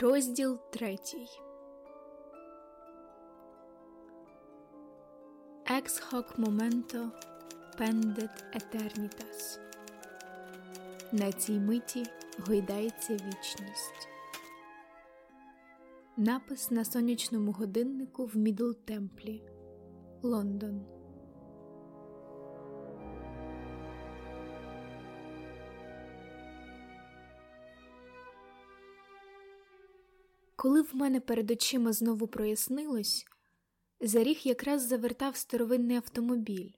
Розділ третій. Ex hoc momento pendet eternitas. На цій миті гойдається вічність. Напис на сонячному годиннику в Мідл Темплі, Лондон. Коли в мене перед очима знову прояснилось, за ріг якраз завертав старовинний автомобіль,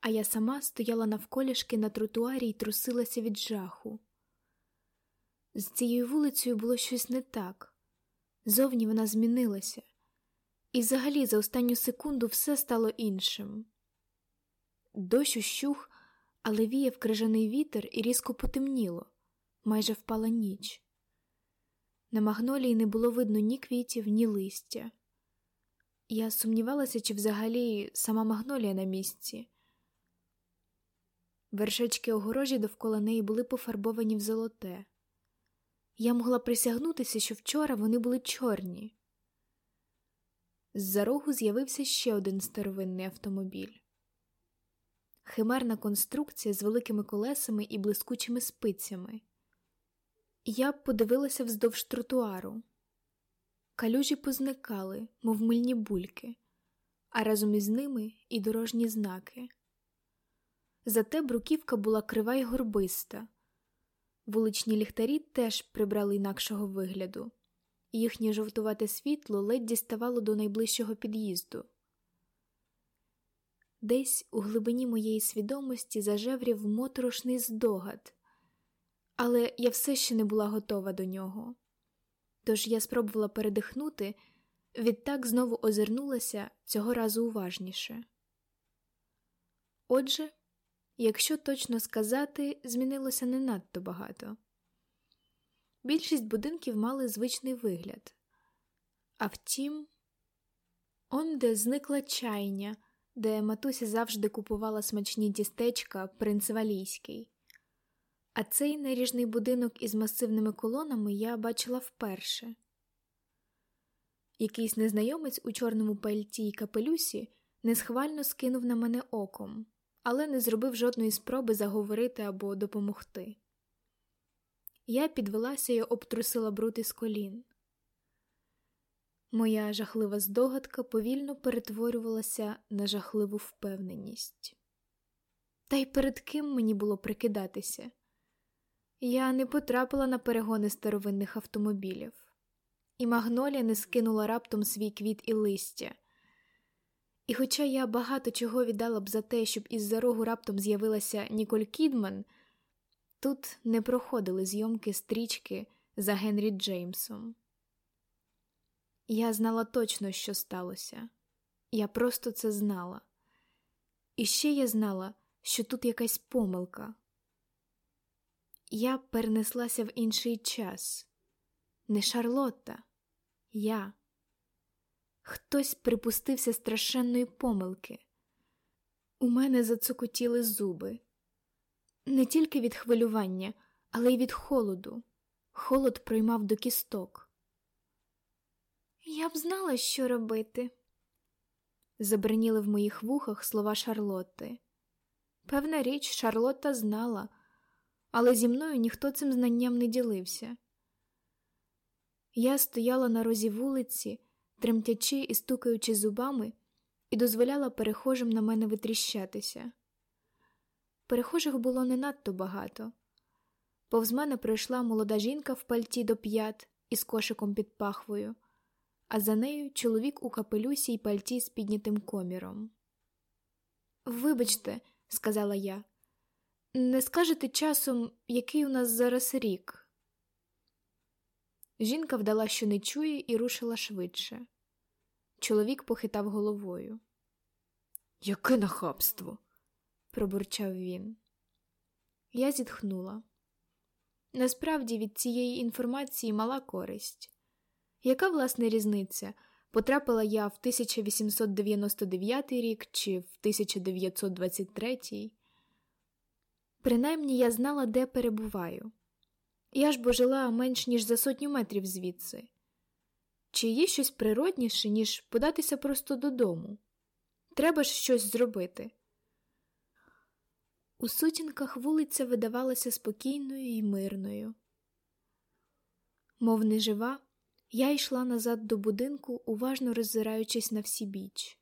а я сама стояла навколішки на тротуарі і трусилася від жаху. З цією вулицею було щось не так. Зовні вона змінилася, і взагалі за останню секунду все стало іншим. Дощ ущух, але віяв крижаний вітер і різко потемніло, майже впала ніч. На магнолії не було видно ні квітів, ні листя. Я сумнівалася, чи взагалі сама магнолія на місці. Вершечки огорожі довкола неї були пофарбовані в золоте. Я могла присягнутися, що вчора вони були чорні. З-за рогу з'явився ще один старовинний автомобіль. Химерна конструкція з великими колесами і блискучими спицями. Я подивилася вздовж тротуару. Калюжі позникали, мов мильні бульки, а разом із ними і дорожні знаки. Зате бруківка була крива й горбиста. Вуличні ліхтарі теж прибрали інакшого вигляду, їхнє жовтувате світло ледь діставало до найближчого під'їзду. Десь у глибині моєї свідомості зажеврів моторошний здогад але я все ще не була готова до нього. Тож я спробувала передихнути, відтак знову озирнулася цього разу уважніше. Отже, якщо точно сказати, змінилося не надто багато. Більшість будинків мали звичний вигляд, а втім, онде зникла чайня, де матуся завжди купувала смачні дістечка принц Валійський. А цей наріжний будинок із масивними колонами я бачила вперше. Якийсь незнайомець у чорному пальті й капелюсі несхвально скинув на мене оком, але не зробив жодної спроби заговорити або допомогти. Я підвелася і обтрусила бруд із колін. Моя жахлива здогадка повільно перетворювалася на жахливу впевненість. Та й перед ким мені було прикидатися? Я не потрапила на перегони старовинних автомобілів, і Магнолія не скинула раптом свій квіт і листя. І хоча я багато чого віддала б за те, щоб із за рогу раптом з'явилася Ніколь Кідман, тут не проходили зйомки стрічки за Генрі Джеймсом. Я знала точно, що сталося, я просто це знала. І ще я знала, що тут якась помилка. Я перенеслася в інший час. Не Шарлотта, я. Хтось припустився страшенної помилки. У мене зацокотіли зуби. Не тільки від хвилювання, але й від холоду. Холод проймав до кісток. Я б знала, що робити. Забриніли в моїх вухах слова Шарлотти. Певна річ, Шарлотта знала але зі мною ніхто цим знанням не ділився. Я стояла на розі вулиці, тремтячи і стукаючи зубами, і дозволяла перехожим на мене витріщатися. Перехожих було не надто багато. Повз мене пройшла молода жінка в пальті до п'ят із кошиком під пахвою, а за нею чоловік у капелюсі й пальті з піднятим коміром. Вибачте, сказала я, не скажете часом, який у нас зараз рік? Жінка вдала, що не чує, і рушила швидше. Чоловік похитав головою. Яке нахабство, пробурчав він. Я зітхнула. Насправді від цієї інформації мала користь. Яка власне різниця? Потрапила я в 1899 рік чи в 1923? Принаймні я знала, де перебуваю. Я ж бо жила менш ніж за сотню метрів звідси. Чи є щось природніше, ніж податися просто додому? Треба ж щось зробити. У сутінках вулиця видавалася спокійною і мирною. Мов не жива, я йшла назад до будинку, уважно роззираючись на всі біч.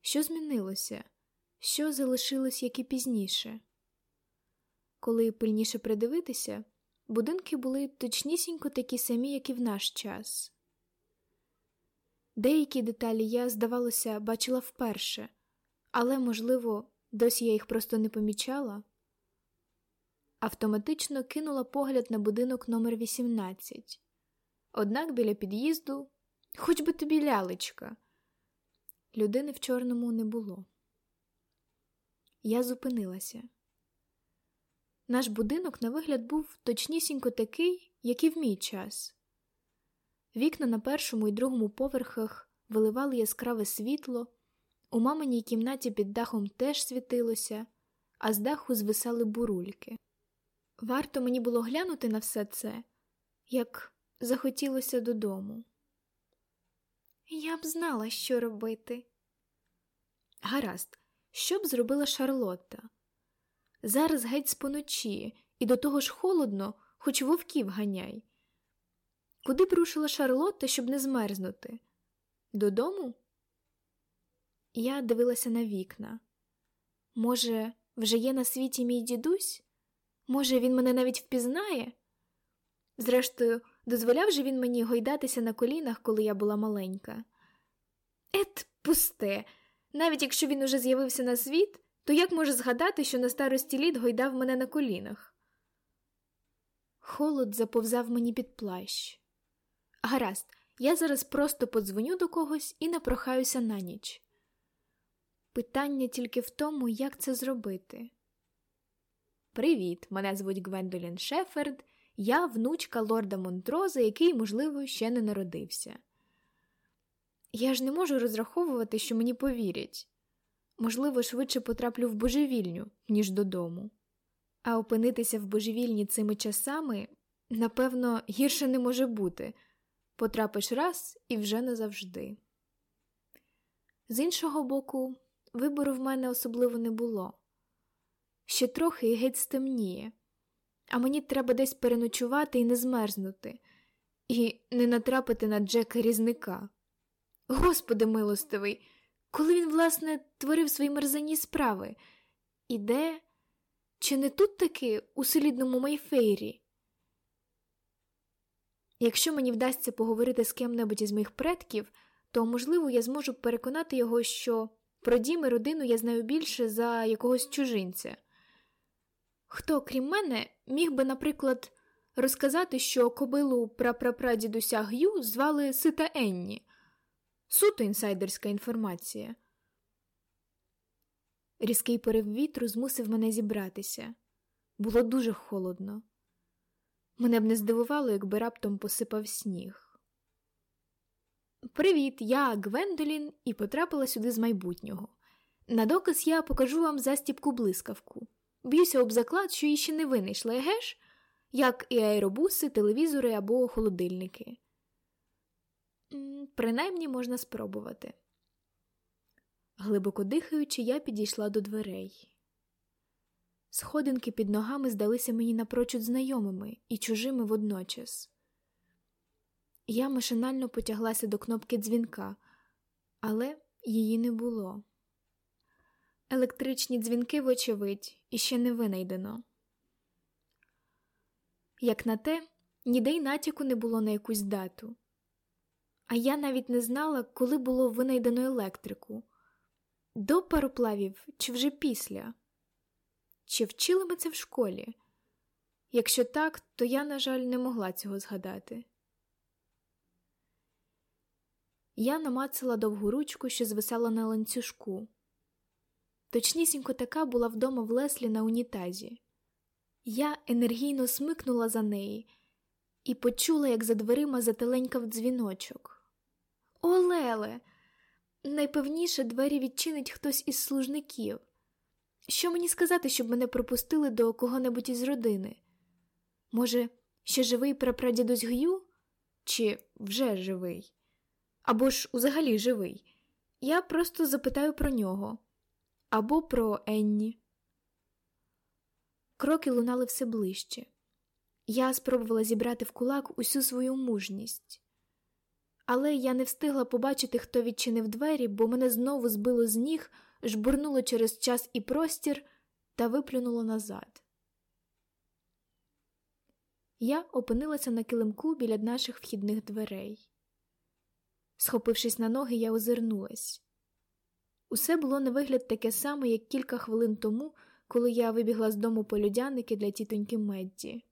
Що змінилося? Що залишилось, як і пізніше? Коли пильніше придивитися, будинки були точнісінько такі самі, як і в наш час. Деякі деталі я, здавалося, бачила вперше, але, можливо, досі я їх просто не помічала. Автоматично кинула погляд на будинок номер 18 Однак біля під'їзду, хоч би тобі лялечка, людини в чорному не було. Я зупинилася. Наш будинок, на вигляд, був точнісінько такий, як і в мій час. Вікна на першому і другому поверхах виливали яскраве світло, у маминій кімнаті під дахом теж світилося, а з даху звисали бурульки. Варто мені було глянути на все це, як захотілося додому. Я б знала, що робити. Гаразд, що б зробила Шарлотта? Зараз геть поночі, і до того ж холодно, хоч вовків ганяй. Куди б рушила Шарлотта, щоб не змерзнути? Додому? Я дивилася на вікна. Може, вже є на світі мій дідусь? Може, він мене навіть впізнає? Зрештою, дозволяв же він мені гойдатися на колінах, коли я була маленька. Ет, пусте, навіть якщо він уже з'явився на світ, то як може згадати, що на старості літ гойдав мене на колінах? Холод заповзав мені під плащ. Гаразд, я зараз просто подзвоню до когось і напрохаюся на ніч. Питання тільки в тому, як це зробити. Привіт, мене звуть Гвендолін Шеферд, я внучка лорда Монтроза, який, можливо, ще не народився. Я ж не можу розраховувати, що мені повірять. Можливо, швидше потраплю в божевільню, ніж додому. А опинитися в божевільні цими часами, напевно, гірше не може бути потрапиш раз і вже назавжди. З іншого боку, вибору в мене особливо не було. Ще трохи і геть стемніє, а мені треба десь переночувати і не змерзнути, і не натрапити на Джека різника. Господи милостивий, коли він, власне, творив свої мерзані справи, і де? Чи не тут таки у солідному Майфейрі? Якщо мені вдасться поговорити з ким-небудь із моїх предків, то, можливо, я зможу переконати його, що про дім і родину я знаю більше за якогось чужинця. Хто, крім мене, міг би, наприклад, розказати, що кобилу прапрапрадідуся Г'ю звали Сита Енні? Суто інсайдерська інформація. Різкий порив вітру змусив мене зібратися. Було дуже холодно. Мене б не здивувало, якби раптом посипав сніг. Привіт, я Гвендолін і потрапила сюди з майбутнього. На доказ я покажу вам застіпку блискавку. Б'юся об заклад, що її ще не винайшли, еге ж? як і аеробуси, телевізори або холодильники. Принаймні можна спробувати. Глибоко дихаючи, я підійшла до дверей. Сходинки під ногами здалися мені напрочуд знайомими і чужими водночас. Я машинально потяглася до кнопки дзвінка, але її не було. Електричні дзвінки, вочевидь, іще не винайдено. Як на те, ніде й натяку не було на якусь дату, а я навіть не знала, коли було винайдено електрику до пароплавів чи вже після. Чи вчили ми це в школі? Якщо так, то я, на жаль, не могла цього згадати. Я намацала довгу ручку, що звисала на ланцюжку. Точнісінько така була вдома в Леслі на унітазі. Я енергійно смикнула за неї і почула, як за дверима зателенькав дзвіночок. О, Леле! Найпевніше двері відчинить хтось із служників. Що мені сказати, щоб мене пропустили до кого-небудь із родини? Може, ще живий прапрадідусь Гю? Чи вже живий? Або ж взагалі живий? Я просто запитаю про нього або про Енні. Кроки лунали все ближче. Я спробувала зібрати в кулак усю свою мужність, але я не встигла побачити, хто відчинив двері, бо мене знову збило з ніг, жбурнуло через час і простір та виплюнуло назад. Я опинилася на килимку біля наших вхідних дверей. Схопившись на ноги, я озирнулась. Усе було на вигляд таке саме, як кілька хвилин тому, коли я вибігла з дому полюдяники для тітоньки Медді.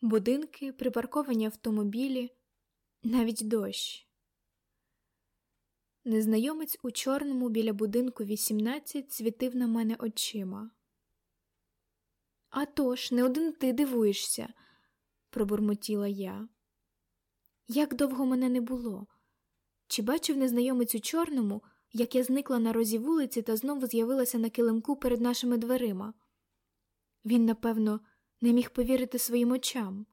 Будинки, припарковані автомобілі, навіть дощ. Незнайомець у чорному біля будинку 18 світив на мене очима. «А тож, не один ти дивуєшся, пробурмотіла я. Як довго мене не було? Чи бачив незнайомець у чорному, як я зникла на розі вулиці та знову з'явилася на килимку перед нашими дверима? Він, напевно, не міг повірити своїм очам.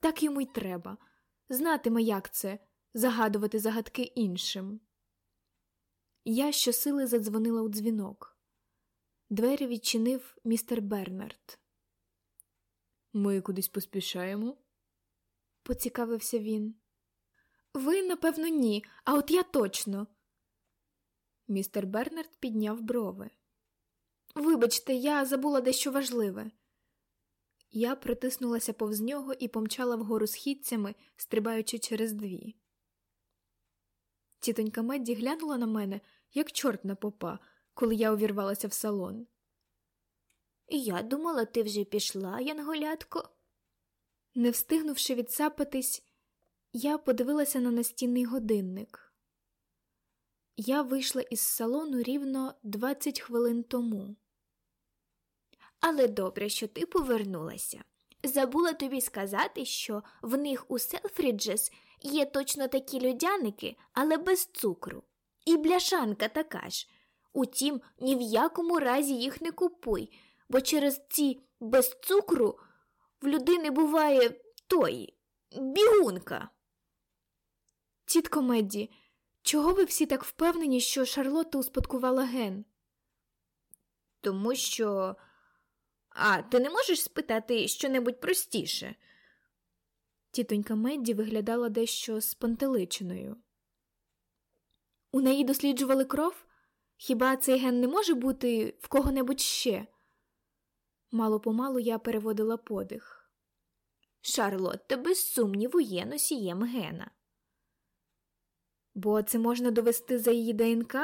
Так йому й треба знатиме, як це загадувати загадки іншим. Я щосили задзвонила у дзвінок. Двері відчинив містер Бернард. Ми кудись поспішаємо? поцікавився він. Ви, напевно, ні, а от я точно. Містер Бернард підняв брови. Вибачте, я забула дещо важливе. Я протиснулася повз нього і помчала вгору східцями, стрибаючи через дві. Тітонька Медді глянула на мене, як чорт на попа, коли я увірвалася в салон. Я думала, ти вже пішла, янголятко. Не встигнувши відсапатись, я подивилася на настінний годинник. Я вийшла із салону рівно 20 хвилин тому. Але добре, що ти повернулася. Забула тобі сказати, що в них у Селфріджес є точно такі людяники, але без цукру. І бляшанка така ж. Утім, ні в якому разі їх не купуй, бо через ці без цукру в людини буває той бігунка. Тітко Медді, чого ви всі так впевнені, що Шарлотта успадкувала ген? Тому що. А ти не можеш спитати щонебудь простіше? Тітонька Медді виглядала дещо спантеличеною. У неї досліджували кров? Хіба цей ген не може бути в кого-небудь ще? Мало помалу я переводила подих. Шарлотта, без сумніву, є носієм гена. Бо це можна довести за її ДНК?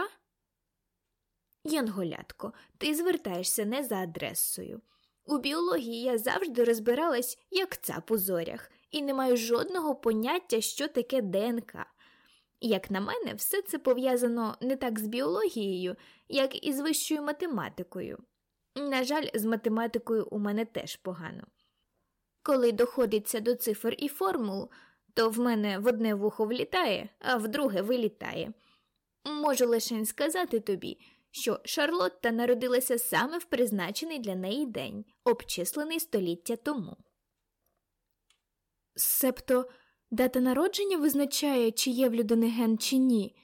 Янголятко, ти звертаєшся не за адресою. У біології я завжди розбиралась, як цап у зорях, і не маю жодного поняття, що таке ДНК. Як на мене, все це пов'язано не так з біологією, як і з вищою математикою. На жаль, з математикою у мене теж погано. Коли доходиться до цифр і формул, то в мене в одне вухо влітає, а в друге вилітає. Можу лише сказати тобі, що Шарлотта народилася саме в призначений для неї день, обчислений століття тому. Себто дата народження визначає, чи є в людини ген, чи ні.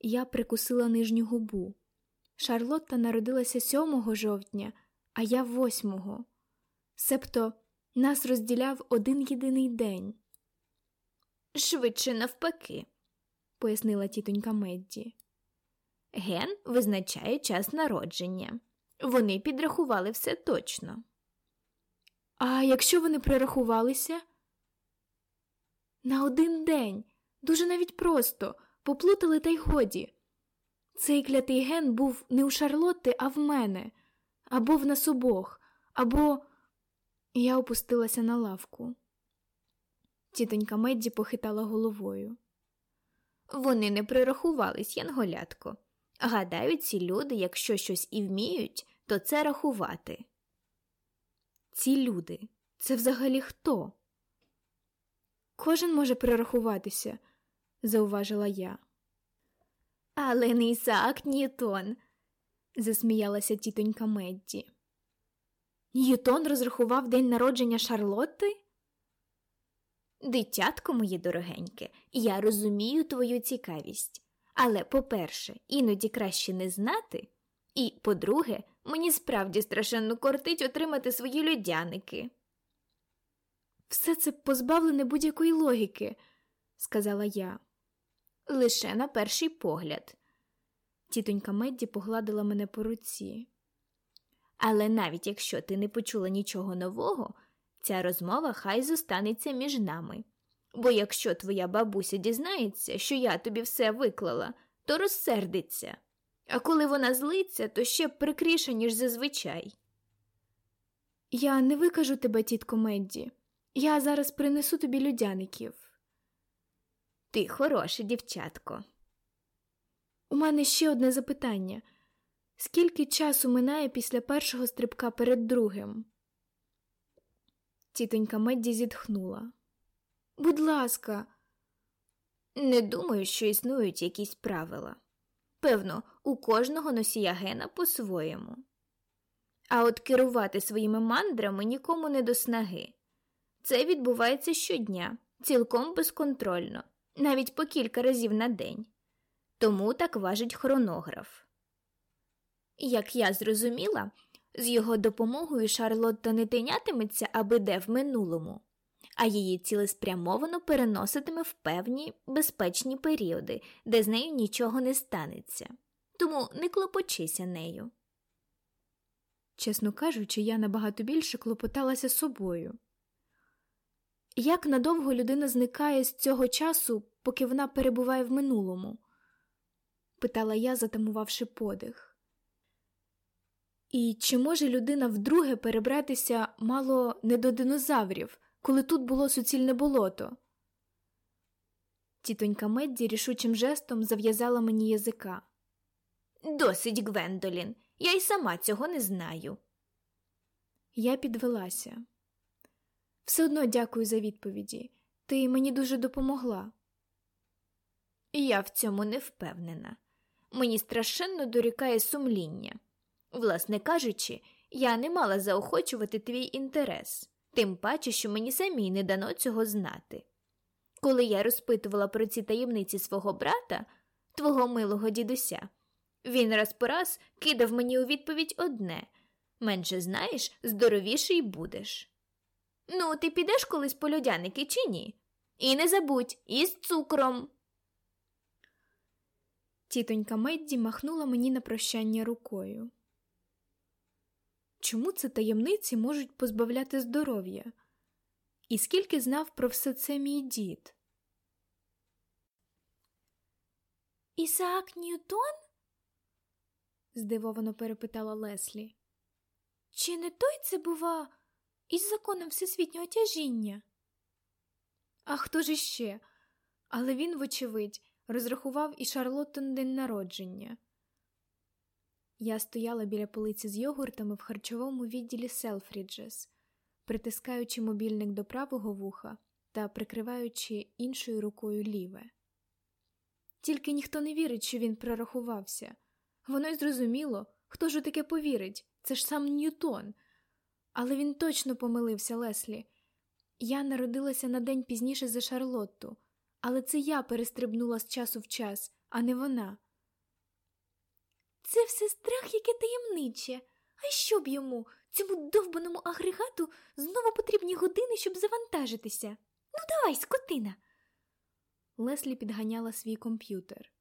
Я прикусила нижню губу. Шарлотта народилася 7 жовтня, а я 8. Себто нас розділяв один єдиний день. Швидше навпаки, пояснила тітонька Медді. Ген визначає час народження. Вони підрахували все точно. А якщо вони прирахувалися? На один день, дуже навіть просто, поплутали та й годі. Цей клятий ген був не у Шарлотти, а в мене, або в нас обох, або. Я опустилася на лавку. Тітонька Медді похитала головою. Вони не прирахувались, янголятко. Гадаю, ці люди, якщо щось і вміють, то це рахувати. Ці люди це взагалі хто? Кожен може прирахуватися, зауважила я. Але не Ісаак Ньютон, засміялася тітонька Медді. Ньютон розрахував день народження Шарлотти? Дитятко моє дорогеньке, я розумію твою цікавість. Але, по-перше, іноді краще не знати, і, по-друге, мені справді страшенно кортить отримати свої людяники. Все це позбавлене будь-якої логіки, сказала я. Лише на перший погляд. Тітонька Медді погладила мене по руці. Але навіть якщо ти не почула нічого нового, ця розмова хай зостанеться між нами. Бо якщо твоя бабуся дізнається, що я тобі все виклала, то розсердиться, а коли вона злиться, то ще прикріше, ніж зазвичай. Я не викажу тебе, тітко Медді. Я зараз принесу тобі людяників. Ти хороше дівчатко. У мене ще одне запитання скільки часу минає після першого стрибка перед другим? Тітонька Медді зітхнула. Будь ласка, не думаю, що існують якісь правила. Певно, у кожного носія гена по-своєму. А от керувати своїми мандрами нікому не до снаги. Це відбувається щодня, цілком безконтрольно, навіть по кілька разів на день. Тому так важить хронограф. Як я зрозуміла, з його допомогою Шарлотта не тинятиметься аби де в минулому, а її цілеспрямовано переноситиме в певні безпечні періоди, де з нею нічого не станеться. Тому не клопочися нею. Чесно кажучи, я набагато більше клопоталася собою. Як надовго людина зникає з цього часу, поки вона перебуває в минулому? питала я, затамувавши подих. І чи може людина вдруге перебратися мало не до динозаврів, коли тут було суцільне болото? Тітонька Медді рішучим жестом зав'язала мені язика. Досить, Гвендолін, я й сама цього не знаю. Я підвелася. Все одно дякую за відповіді. Ти мені дуже допомогла. Я в цьому не впевнена. Мені страшенно дорікає сумління. Власне кажучи, я не мала заохочувати твій інтерес, тим паче, що мені самій не дано цього знати. Коли я розпитувала про ці таємниці свого брата, твого милого дідуся, він раз по раз кидав мені у відповідь одне менше знаєш, здоровіший будеш. Ну, ти підеш колись по льодяники чи ні? І не забудь, із цукром. Тітонька Медді махнула мені на прощання рукою. Чому це таємниці можуть позбавляти здоров'я? І скільки знав про все це мій дід? Ісаак Ньютон? здивовано перепитала Леслі. Чи не той це бува із законом всесвітнього тяжіння? А хто ж іще? Але він, вочевидь, розрахував і Шарлоттон день народження. Я стояла біля полиці з йогуртами в харчовому відділі Селфріджес, притискаючи мобільник до правого вуха та прикриваючи іншою рукою ліве. Тільки ніхто не вірить, що він прорахувався. Воно й зрозуміло, хто ж у таке повірить, це ж сам Ньютон. Але він точно помилився, Леслі. Я народилася на день пізніше за Шарлотту, але це я перестрибнула з часу в час, а не вона. Це все страх, яке таємниче. А що б йому, цьому довбаному агрегату, знову потрібні години, щоб завантажитися? Ну, давай, скотина. Леслі підганяла свій комп'ютер.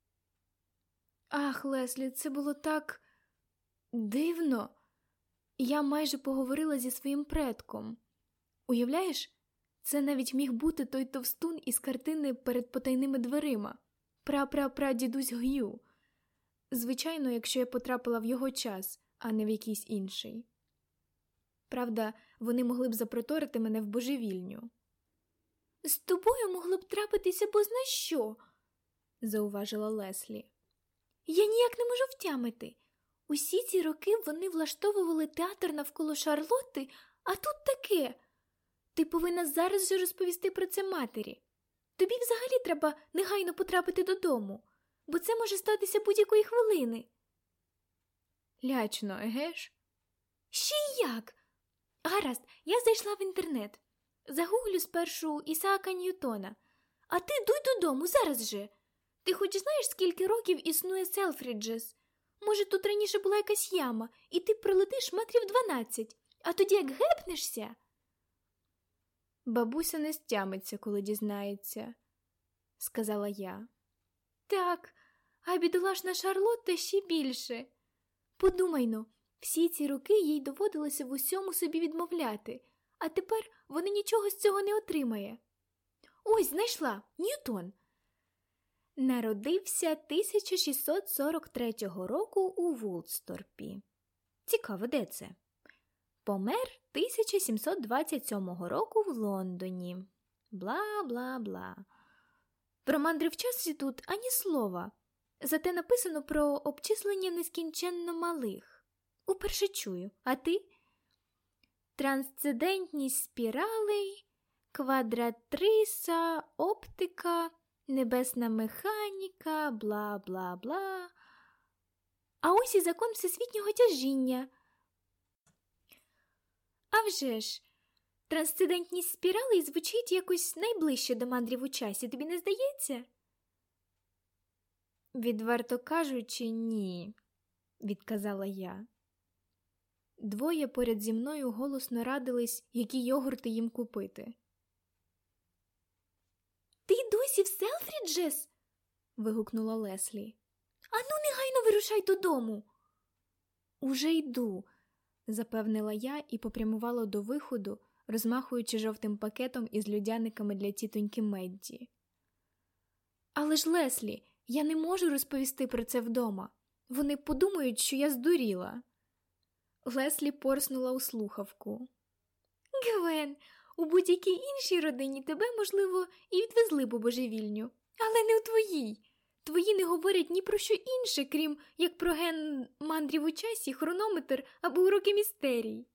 Ах, Леслі, це було так дивно. Я майже поговорила зі своїм предком. Уявляєш, це навіть міг бути той товстун із картини перед потайними дверима, пра-пра-пра дідусь Г'ю. Звичайно, якщо я потрапила в його час, а не в якийсь інший. Правда, вони могли б запроторити мене в божевільню. З тобою могло б трапитися бозна що, зауважила Леслі. Я ніяк не можу втямити. Усі ці роки вони влаштовували театр навколо Шарлотти, а тут таке. Ти повинна зараз же розповісти про це матері. Тобі взагалі треба негайно потрапити додому, бо це може статися будь-якої хвилини. Лячно, еге ж? Ще й як? Гаразд, я зайшла в інтернет. Загуглю спершу Ісаака Ньютона. А ти дуй додому зараз же. Ти хоч знаєш, скільки років існує Селфріджес? Може, тут раніше була якась яма, і ти пролетиш метрів дванадцять, а тоді як гепнешся. Бабуся не стямиться, коли дізнається, сказала я. Так, а бідолашна Шарлотта ще більше. Подумайно, всі ці роки їй доводилося в усьому собі відмовляти, а тепер вона нічого з цього не отримає. Ось знайшла Ньютон. Народився 1643 року у Вулсторпі. Цікаво, де це? Помер 1727 року в Лондоні. Бла бла бла. Про мандри в часі тут ані слова. Зате написано про обчислення нескінченно малих. Уперше чую. А ти? Трансцендентність спіралей, квадратриса, оптика, небесна механіка, бла бла бла. А ось і закон всесвітнього тяжіння. А вже ж, трансцендентність спіралей звучить якось найближче до мандрів у часі, тобі не здається? Відверто кажучи, ні, відказала я. Двоє поряд зі мною голосно радились, які йогурти їм купити. Ти досі в Селфріджес? вигукнула Леслі. Ану, негайно вирушай додому. Уже йду, запевнила я і попрямувала до виходу, розмахуючи жовтим пакетом із людяниками для тітоньки Медді. Але ж, Леслі, я не можу розповісти про це вдома. Вони подумають, що я здуріла. Леслі порснула у слухавку. Гвен, у будь-якій іншій родині тебе, можливо, і відвезли б у божевільню, але не у твоїй. Твої не говорять ні про що інше, крім як про ген мандрів у часі, хронометр або уроки містерій.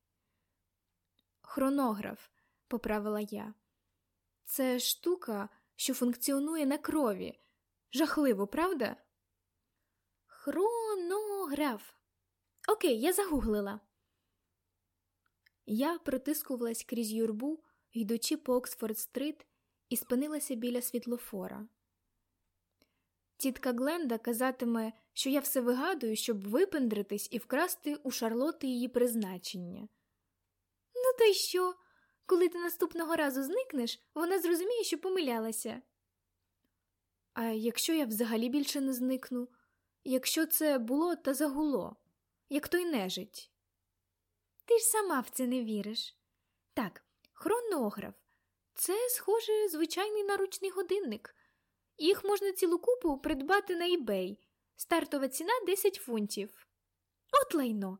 Хронограф, поправила я. Це штука, що функціонує на крові. Жахливо, правда? Хронограф. Окей, я загуглила. Я протискувалась крізь юрбу, йдучи по Оксфорд стрит, і спинилася біля світлофора. Тітка Гленда казатиме, що я все вигадую, щоб випендритись і вкрасти у Шарлоти її призначення. Ну, то й що? Коли ти наступного разу зникнеш, вона зрозуміє, що помилялася. А якщо я взагалі більше не зникну, якщо це було та загуло, як той нежить? Ти ж сама в це не віриш. Так, хронограф це, схоже, звичайний наручний годинник. Їх можна цілу купу придбати на eBay. Стартова ціна 10 фунтів. От лайно.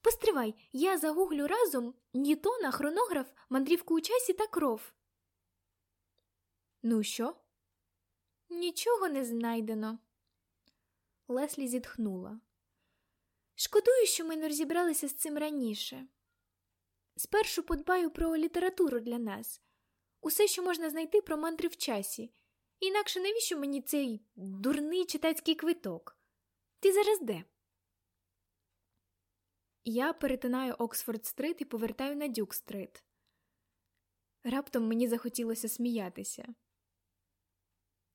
Постривай, я загуглю разом Ньютона, хронограф, мандрівку у часі та кров. Ну що? Нічого не знайдено. Леслі зітхнула. Шкодую, що ми не розібралися з цим раніше. Спершу подбаю про літературу для нас, усе, що можна знайти про мандри в часі, інакше навіщо мені цей дурний читацький квиток? Ти зараз де? Я перетинаю Оксфорд стрит і повертаю на Дюк стрит. Раптом мені захотілося сміятися.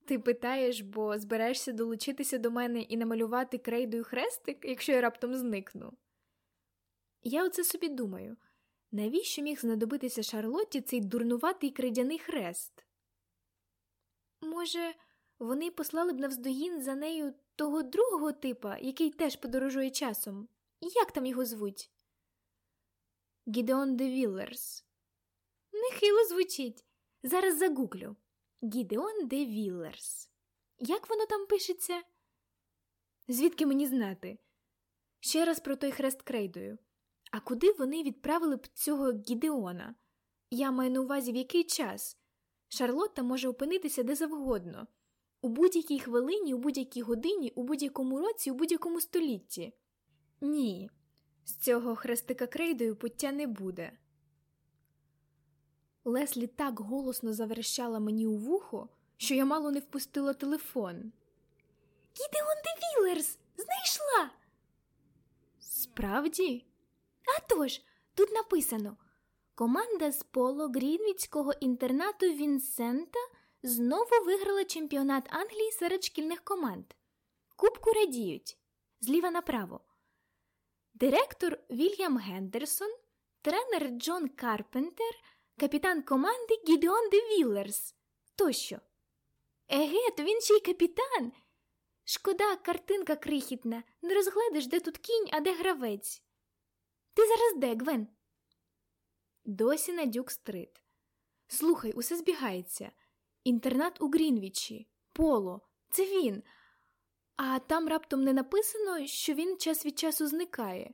Ти питаєш, бо збираєшся долучитися до мене і намалювати крейдою хрестик, якщо я раптом зникну? Я оце собі думаю навіщо міг знадобитися Шарлотті цей дурнуватий крейдяний хрест? Може, вони послали б навздогін за нею того другого типа, який теж подорожує часом? Як там його звуть? Гідеон де Віллерс. Нехило звучить. Зараз загуглю. Гідеон де Віллерс. Як воно там пишеться? Звідки мені знати? Ще раз про той хрест крейдою. А куди вони відправили б цього Гідеона? Я маю на увазі в який час? Шарлотта може опинитися де завгодно, у будь-якій хвилині, у будь-якій годині, у будь-якому році, у будь-якому столітті. Ні, з цього хрестика крейдою пуття не буде. Леслі так голосно заверещала мені у вухо, що я мало не впустила телефон. Гідеон де Віллерс! Знайшла. Справді? А тож, тут написано Команда з поло Грінвіцького інтернату Вінсента знову виграла чемпіонат Англії серед шкільних команд. Кубку радіють зліва направо. Директор Вільям Гендерсон, тренер Джон Карпентер, капітан команди Гідеон де Віллерс тощо. Еге, то він ще й капітан. Шкода, картинка крихітна, не розгледиш, де тут кінь, а де гравець. Ти зараз де, Гвен? Досі на дюк стрит. Слухай, усе збігається. Інтернат у Грінвічі, Поло, це він. А там раптом не написано, що він час від часу зникає.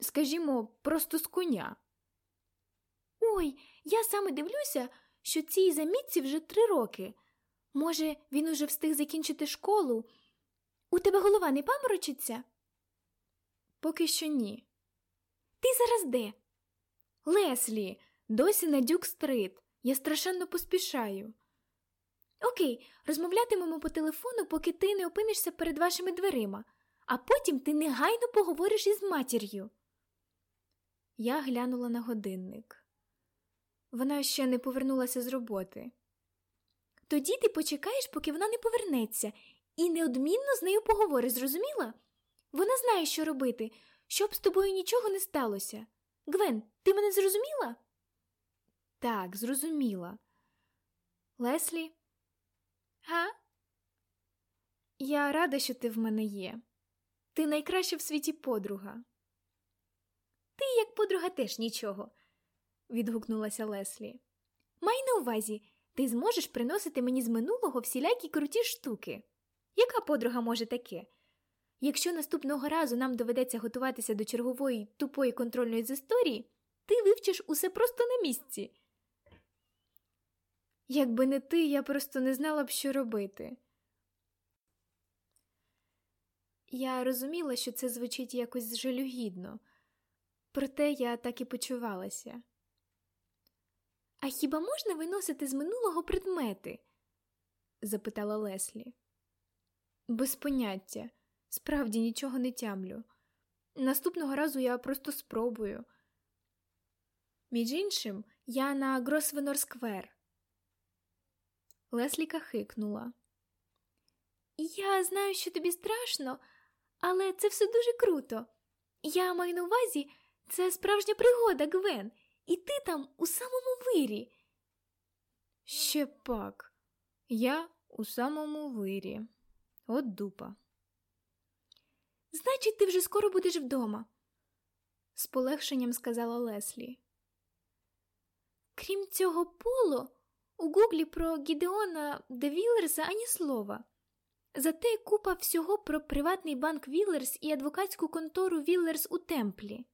Скажімо, просто з коня. Ой, я саме дивлюся, що цій замітці вже три роки. Може, він уже встиг закінчити школу. У тебе голова не паморочиться? Поки що ні. Ти зараз де? Леслі, досі на дюк стрит. Я страшенно поспішаю. Окей, розмовлятимемо по телефону, поки ти не опинишся перед вашими дверима, а потім ти негайно поговориш із матір'ю. Я глянула на годинник. Вона ще не повернулася з роботи. Тоді ти почекаєш, поки вона не повернеться, і неодмінно з нею поговориш, зрозуміла? Вона знає, що робити, щоб з тобою нічого не сталося. Гвен, ти мене зрозуміла? Так, зрозуміла. Леслі? Га? Я рада, що ти в мене є. Ти найкраща в світі подруга. Ти, як подруга, теж нічого, відгукнулася Леслі. Май на увазі, ти зможеш приносити мені з минулого всілякі круті штуки. Яка подруга може таке? Якщо наступного разу нам доведеться готуватися до чергової тупої контрольної з історії, ти вивчиш усе просто на місці. Якби не ти, я просто не знала б, що робити. Я розуміла, що це звучить якось жалюгідно, проте я так і почувалася. А хіба можна виносити з минулого предмети? запитала Леслі. Без поняття, справді нічого не тямлю. Наступного разу я просто спробую. Між іншим, я на Гросвенор Сквер. Леслі кахикнула. Я знаю, що тобі страшно, але це все дуже круто. Я маю на увазі, це справжня пригода, Гвен, і ти там у самому вирі. Ще пак, я у самому вирі. От дупа. Значить, ти вже скоро будеш вдома, з полегшенням сказала Леслі. Крім цього поло, у гуглі про Гідеона де Віллерса ані слова. Зате купа всього про приватний банк Віллерс і адвокатську контору Віллерс у темплі.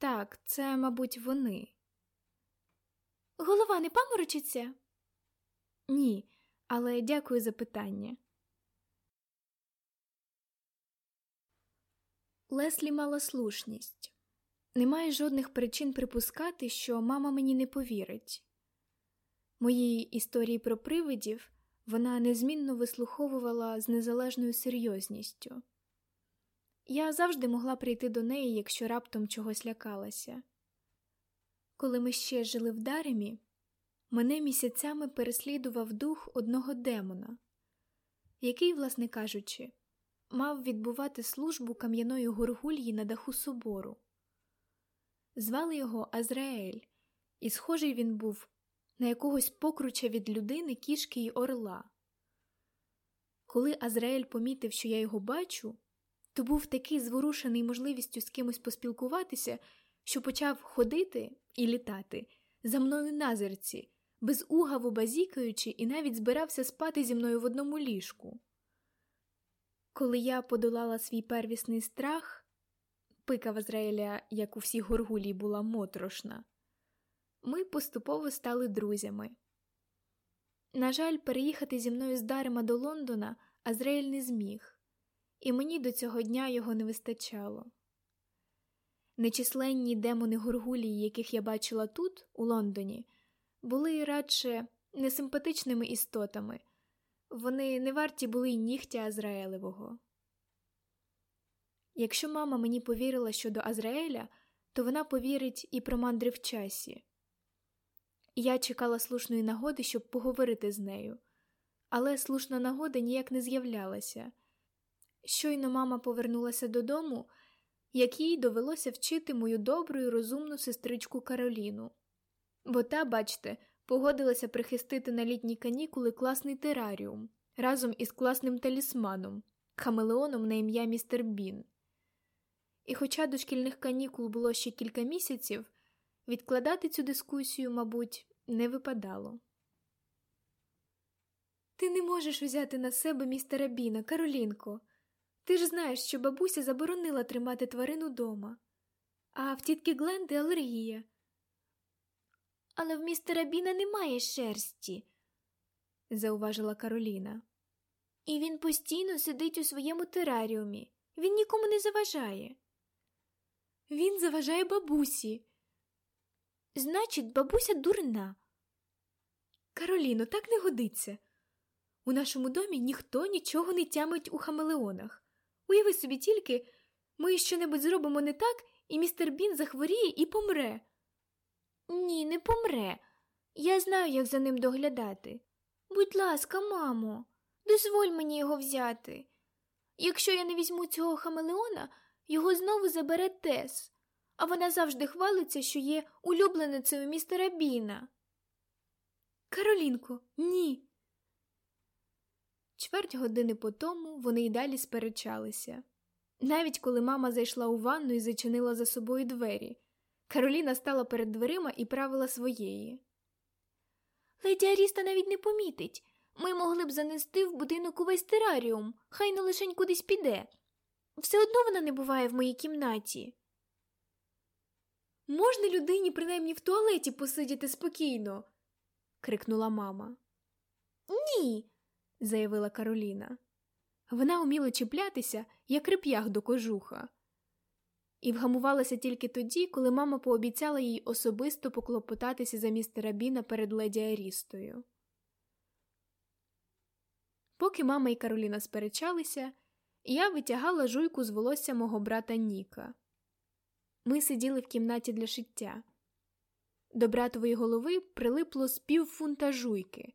Так, це, мабуть, вони. Голова не паморочиться? Ні, але дякую за питання. Леслі мала слушність. Немає жодних причин припускати, що мама мені не повірить. Моїй історії про привидів вона незмінно вислуховувала з незалежною серйозністю. Я завжди могла прийти до неї, якщо раптом чогось лякалася. Коли ми ще жили в Даремі, мене місяцями переслідував дух одного демона, який, власне кажучи, мав відбувати службу кам'яної горгульї на даху собору. Звали його Азраель, і схожий він був на якогось покруча від людини, кішки й орла. Коли Азраель помітив, що я його бачу, то був такий зворушений можливістю з кимось поспілкуватися, що почав ходити і літати за мною на зерці, без угаву базікаючи, і навіть збирався спати зі мною в одному ліжку. Коли я подолала свій первісний страх, пика в як у всій горгулі, була моторошна, ми поступово стали друзями. На жаль, переїхати зі мною з Дарема до Лондона Азраїль не зміг, і мені до цього дня його не вистачало. Нечисленні демони горгулії, яких я бачила тут, у Лондоні, були радше несимпатичними істотами, вони не варті були й нігтя Азраелевого. Якщо мама мені повірила щодо Азраеля, то вона повірить і про мандри в часі. Я чекала слушної нагоди, щоб поговорити з нею, але слушна нагода ніяк не з'являлася. Щойно мама повернулася додому, як їй довелося вчити мою добру і розумну сестричку Кароліну. Бо та, бачте, погодилася прихистити на літні канікули класний тераріум разом із класним талісманом, хамелеоном на ім'я містер Бін. І хоча до шкільних канікул було ще кілька місяців, відкладати цю дискусію, мабуть, не випадало. Ти не можеш взяти на себе містера Біна, Каролінко. Ти ж знаєш, що бабуся заборонила тримати тварину дома, а в тітки Гленди алергія. Але в містера Біна немає шерсті, зауважила Кароліна. І він постійно сидить у своєму тераріумі. Він нікому не заважає. Він заважає бабусі. Значить, бабуся дурна. Кароліно, так не годиться. У нашому домі ніхто нічого не тямить у хамелеонах. Уяви собі тільки, ми щонебудь зробимо не так, і містер Бін захворіє і помре. Ні, не помре. Я знаю, як за ним доглядати. Будь ласка, мамо, дозволь мені його взяти. Якщо я не візьму цього хамелеона, його знову забере Тес, а вона завжди хвалиться, що є улюбленицею містера Біна. Каролінко, ні. Чверть години по тому вони й далі сперечалися. Навіть коли мама зайшла у ванну і зачинила за собою двері, Кароліна стала перед дверима і правила своєї. Леді Аріста навіть не помітить. Ми могли б занести в будинок увесь тераріум, хай не лишень кудись піде. Все одно вона не буває в моїй кімнаті. Можна людині принаймні в туалеті посидіти спокійно? крикнула мама. Ні, заявила Кароліна. Вона уміла чіплятися, як реп'ях до кожуха, і вгамувалася тільки тоді, коли мама пообіцяла їй особисто поклопотатися за містера Біна перед леді Арістою. Поки мама і Кароліна сперечалися, я витягала жуйку з волосся мого брата Ніка. Ми сиділи в кімнаті для шиття. До братової голови прилипло з пів фунта жуйки,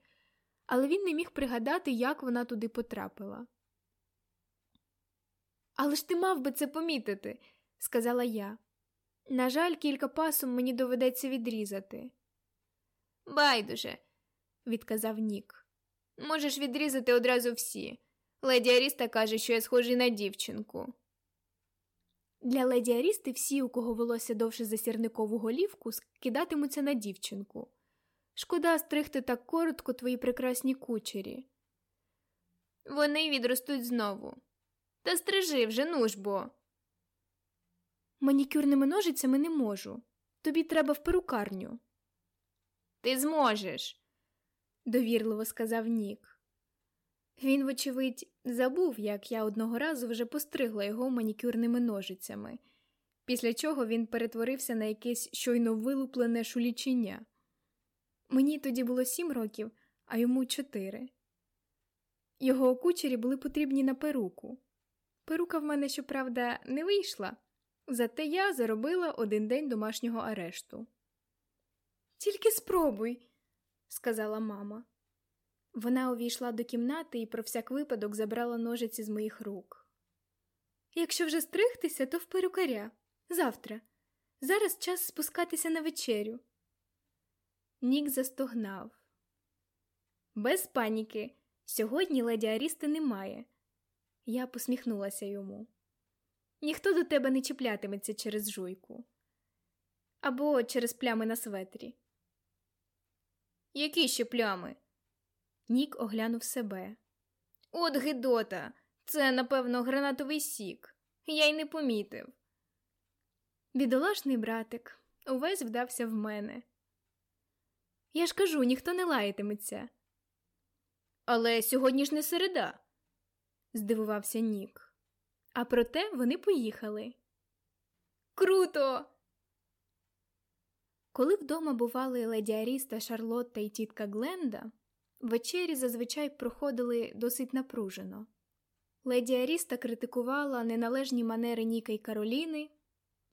але він не міг пригадати, як вона туди потрапила. Але ж ти мав би це помітити, сказала я. На жаль, кілька пасом мені доведеться відрізати. Байдуже, відказав Нік. Можеш відрізати одразу всі. Леді Аріста каже, що я схожий на дівчинку. Для леді Арісти всі, у кого волосся довше за сірникову голівку, скидатимуться на дівчинку. Шкода стригти так коротко твої прекрасні кучері. Вони відростуть знову. Та стрижи вже ну ж бо. Манікюрними ножицями не можу. Тобі треба в перукарню. Ти зможеш, довірливо сказав Нік. Він, вочевидь, забув, як я одного разу вже постригла його манікюрними ножицями, після чого він перетворився на якесь щойно вилуплене шулічення. Мені тоді було сім років, а йому чотири. Його кучері були потрібні на перуку. Перука в мене, щоправда, не вийшла, зате я заробила один день домашнього арешту. Тільки спробуй, сказала мама. Вона увійшла до кімнати і про всяк випадок забрала ножиці з моїх рук. Якщо вже стригтися, то в перукаря. Завтра. Зараз час спускатися на вечерю. Нік застогнав. Без паніки. Сьогодні леді Арісти немає. Я посміхнулася йому. Ніхто до тебе не чіплятиметься через жуйку або через плями на светрі. Які ще плями? Нік оглянув себе. От Гидота, це, напевно, гранатовий сік. Я й не помітив. Бідолашний братик, увесь вдався в мене. Я ж кажу, ніхто не лаятиметься. Але сьогодні ж не середа, здивувався Нік. А проте вони поїхали. Круто! Коли вдома бували леді Аріста, Шарлотта і тітка Гленда, вечері зазвичай проходили досить напружено. Леді Аріста критикувала неналежні манери Ніка й Кароліни,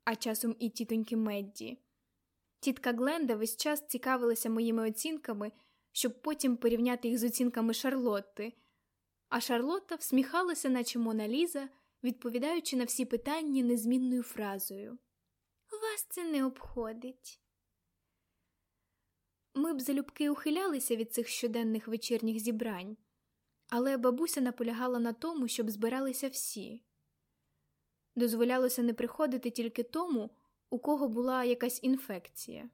а часом і тітоньки Медді. Тітка Гленда весь час цікавилася моїми оцінками, щоб потім порівняти їх з оцінками Шарлотти, а Шарлотта всміхалася, наче Мона Ліза, відповідаючи на всі питання незмінною фразою Вас це не обходить. Ми б залюбки ухилялися від цих щоденних вечірніх зібрань, але бабуся наполягала на тому, щоб збиралися всі. Дозволялося не приходити тільки тому, у кого була якась інфекція.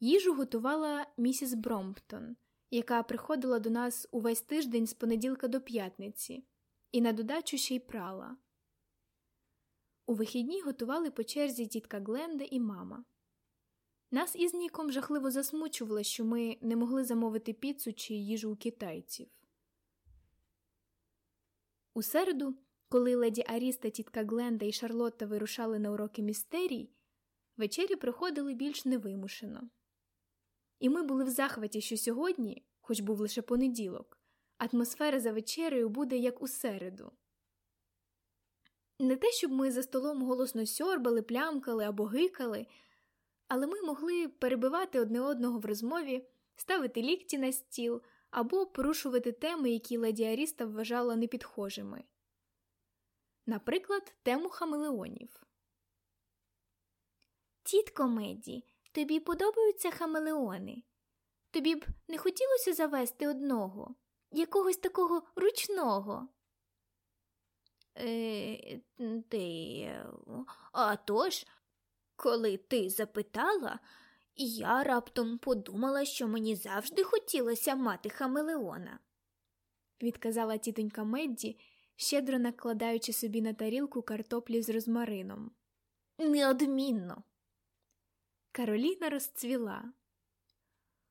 Їжу готувала місіс Бромптон, яка приходила до нас увесь тиждень з понеділка до п'ятниці, і на додачу ще й прала. У вихідні готували по черзі тітка Гленда і мама. Нас із Ніком жахливо засмучувало, що ми не могли замовити піцу чи їжу у китайців. У середу, коли леді Аріста, тітка Гленда і Шарлотта вирушали на уроки містерій, вечері проходили більш невимушено. І ми були в захваті, що сьогодні, хоч був лише понеділок, атмосфера за вечерею буде як у середу. Не те, щоб ми за столом голосно сьорбали, плямкали або гикали але ми могли перебивати одне одного в розмові, ставити лікті на стіл або порушувати теми, які леді Аріста вважала непідхожими. Наприклад, тему хамелеонів. Тітко Меді, тобі подобаються хамелеони? Тобі б не хотілося завести одного, якогось такого ручного? Е, ти, а тож, коли ти запитала, я раптом подумала, що мені завжди хотілося мати хамелеона, відказала тітонька Медді, щедро накладаючи собі на тарілку картоплі з розмарином. Неодмінно. Кароліна розцвіла.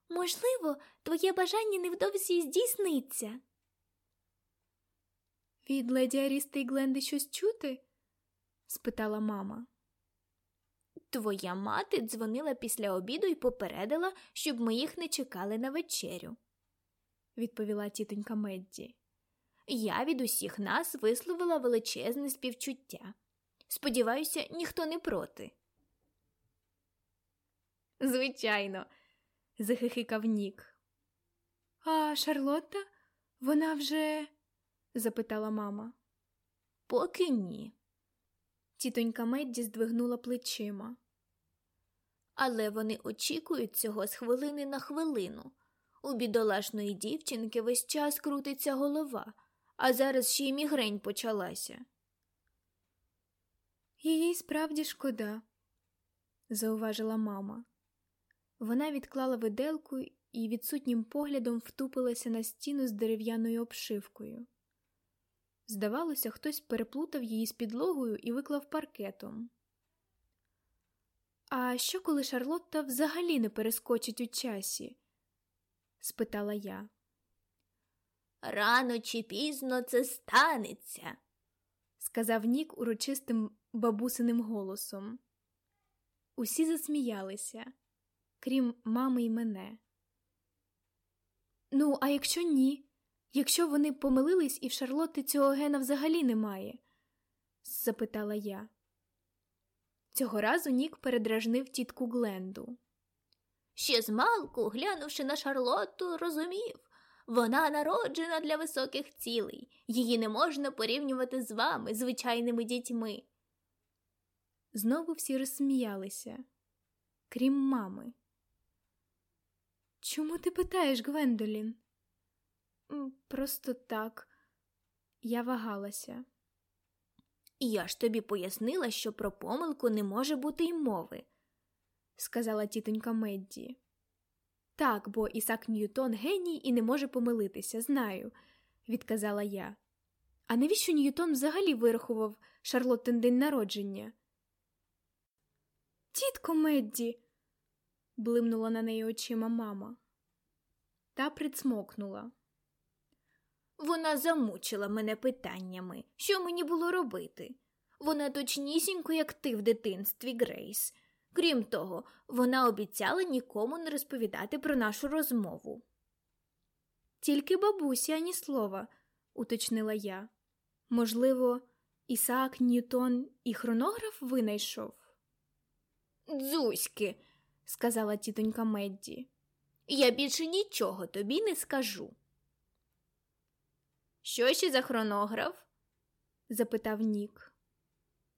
Можливо, твоє бажання невдовзі здійсниться. Від леді Арісти і Гленди щось чути? спитала мама. Твоя мати дзвонила після обіду і попередила, щоб ми їх не чекали на вечерю, відповіла тітонька Медді. Я від усіх нас висловила величезне співчуття. Сподіваюся, ніхто не проти. Звичайно, захихикав Нік. А Шарлотта? Вона вже? запитала мама. Поки ні. Тітонька Медді здвигнула плечима. Але вони очікують цього з хвилини на хвилину. У бідолашної дівчинки весь час крутиться голова, а зараз ще й мігрень почалася. Їй справді шкода, зауважила мама. Вона відклала виделку і відсутнім поглядом втупилася на стіну з дерев'яною обшивкою. Здавалося, хтось переплутав її з підлогою і виклав паркетом. А що, коли Шарлотта взагалі не перескочить у часі? спитала я. Рано чи пізно це станеться, сказав Нік урочистим бабусиним голосом. Усі засміялися, крім мами й мене. Ну, а якщо ні? Якщо вони помилились і в Шарлотти цього гена взагалі немає? запитала я. Цього разу Нік передражнив тітку Гленду. Ще змалку, глянувши на Шарлотту, розумів вона народжена для високих цілей, її не можна порівнювати з вами, звичайними дітьми. Знову всі розсміялися, крім мами. Чому ти питаєш, Гвендолін? Просто так, я вагалася. Я ж тобі пояснила, що про помилку не може бути й мови, сказала тітонька Медді. Так, бо Ісак Ньютон геній і не може помилитися, знаю, відказала я. А навіщо Ньютон взагалі вирахував Шарлоттин день народження? Тітко Медді, блимнула на неї очима мама. Та прицмокнула. Вона замучила мене питаннями, що мені було робити. Вона точнісінько, як ти в дитинстві, Грейс. Крім того, вона обіцяла нікому не розповідати про нашу розмову. Тільки бабусі ані слова, уточнила я. Можливо, Ісаак Ньютон і хронограф винайшов? Дзузьки, сказала тітонька Медді. Я більше нічого тобі не скажу. Що ще за хронограф? запитав Нік.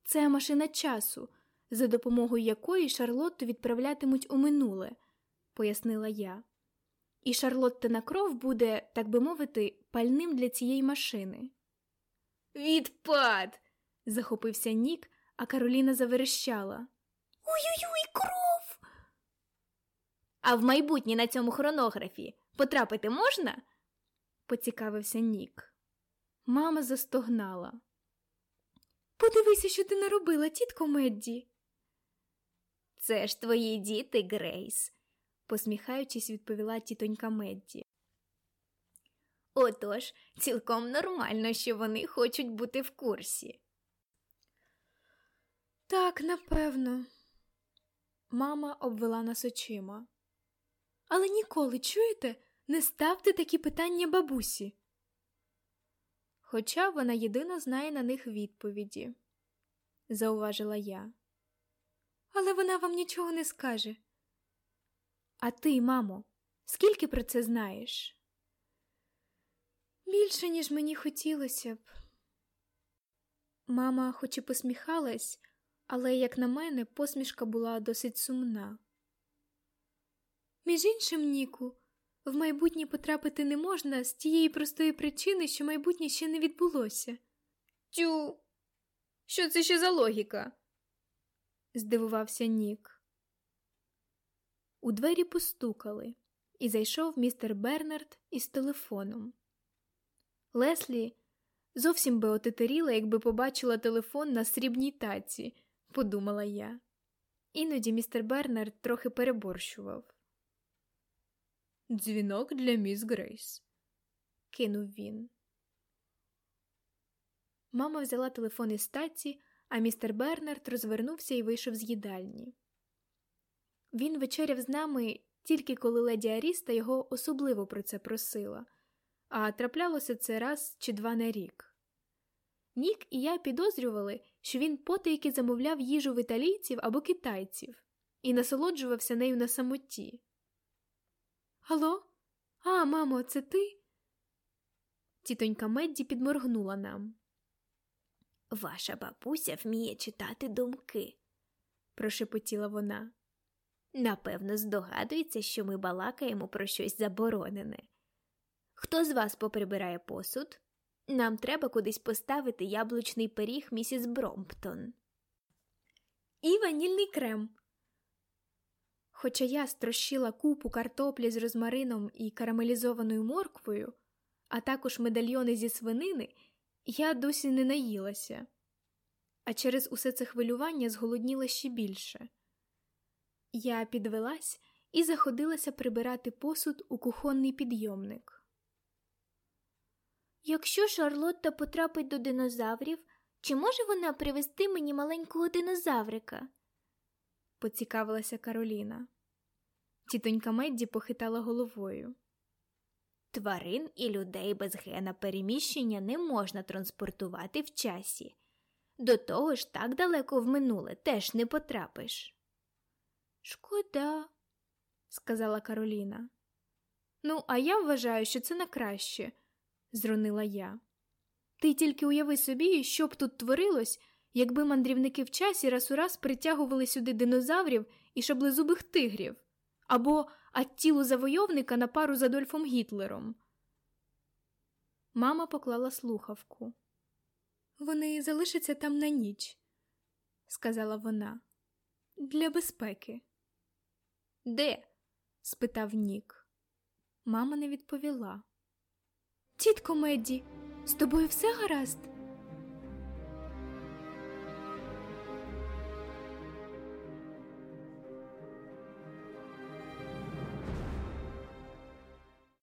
Це машина часу, за допомогою якої Шарлотту відправлятимуть у минуле, пояснила я. І Шарлоттина кров буде, так би мовити, пальним для цієї машини. Відпад. захопився Нік, а Кароліна заверещала. Ой-ой-ой, кров. А в майбутнє на цьому хронографі потрапити можна? поцікавився Нік. Мама застогнала. Подивися, що ти наробила, тітко Медді. Це ж твої діти, Грейс, посміхаючись, відповіла тітонька Медді. Отож, цілком нормально, що вони хочуть бути в курсі. Так, напевно, мама обвела нас очима. Але ніколи, чуєте, не ставте такі питання бабусі. Хоча вона єдино знає на них відповіді, зауважила я. Але вона вам нічого не скаже. А ти, мамо, скільки про це знаєш? Більше, ніж мені хотілося б. Мама хоч і посміхалась, але, як на мене, посмішка була досить сумна. Між іншим, Ніку, в майбутнє потрапити не можна з тієї простої причини, що майбутнє ще не відбулося. Тю, що це ще за логіка? Здивувався Нік. У двері постукали, і зайшов містер Бернард із телефоном. Леслі зовсім би отетеріла, якби побачила телефон на срібній таці, подумала я. Іноді містер Бернард трохи переборщував. Дзвінок для міс Грейс, кинув він. Мама взяла телефон із таці, а містер Бернард розвернувся і вийшов з їдальні. Він вечеряв з нами тільки коли леді Аріста його особливо про це просила, а траплялося це раз чи два на рік. Нік і я підозрювали, що він потайки замовляв їжу в італійців або китайців і насолоджувався нею на самоті. Алло? А, мамо, це ти? Тітонька Медді підморгнула нам. Ваша бабуся вміє читати думки, прошепотіла вона. Напевно, здогадується, що ми балакаємо про щось заборонене. Хто з вас поприбирає посуд? Нам треба кудись поставити яблучний пиріг місіс Бромптон. І ванільний крем. Хоча я строщила купу картоплі з розмарином і карамелізованою морквою, а також медальйони зі свинини, я досі не наїлася, а через усе це хвилювання зголодніла ще більше. Я підвелась і заходилася прибирати посуд у кухонний підйомник. Якщо Шарлотта потрапить до динозаврів, чи може вона привезти мені маленького динозаврика? поцікавилася Кароліна. Тітонька Медді похитала головою. Тварин і людей без гена переміщення не можна транспортувати в часі. До того ж, так далеко в минуле теж не потрапиш. Шкода, сказала Кароліна. Ну, а я вважаю, що це на краще, зронила я. Ти тільки уяви собі, що б тут творилось, якби мандрівники в часі раз у раз притягували сюди динозаврів і шаблезубих тигрів, або Аттілу завойовника на пару з Адольфом Гітлером. Мама поклала слухавку. Вони залишаться там на ніч, сказала вона, для безпеки. Де? спитав Нік. Мама не відповіла. Тітко Медді, з тобою все гаразд?